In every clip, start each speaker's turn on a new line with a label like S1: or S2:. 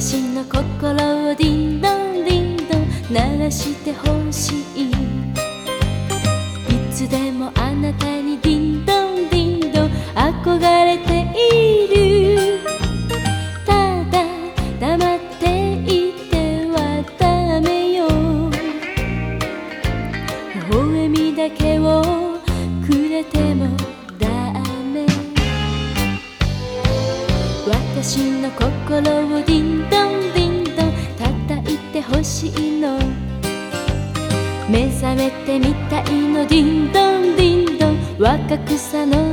S1: 私の心をディンドンディンドン鳴らしてほしい私の心をディンドンディンドン叩いてほしいの。目覚めてみたいのディンドンディンドン。若草の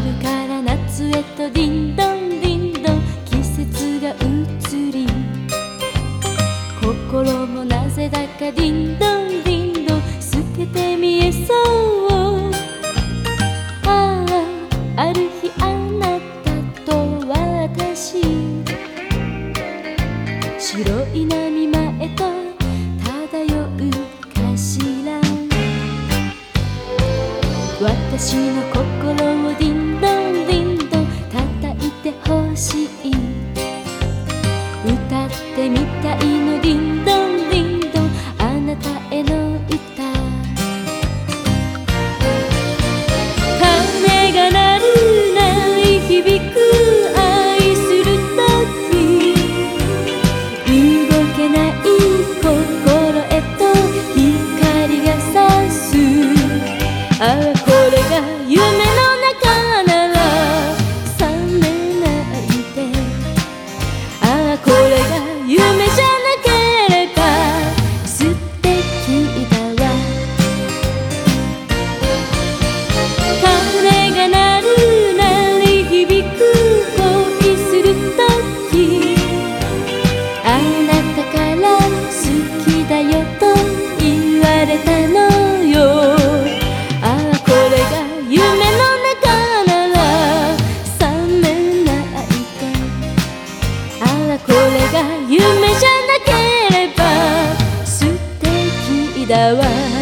S1: 春から夏へとディンドンディンドン季節が移り心もなぜだかディンドンディンドン透けて見えそう。ああある日あなたと私白い波間へと漂うかしら私の心をディンドンしい。歌ってみたいの。リンドンリンドン。あなたへの歌涙は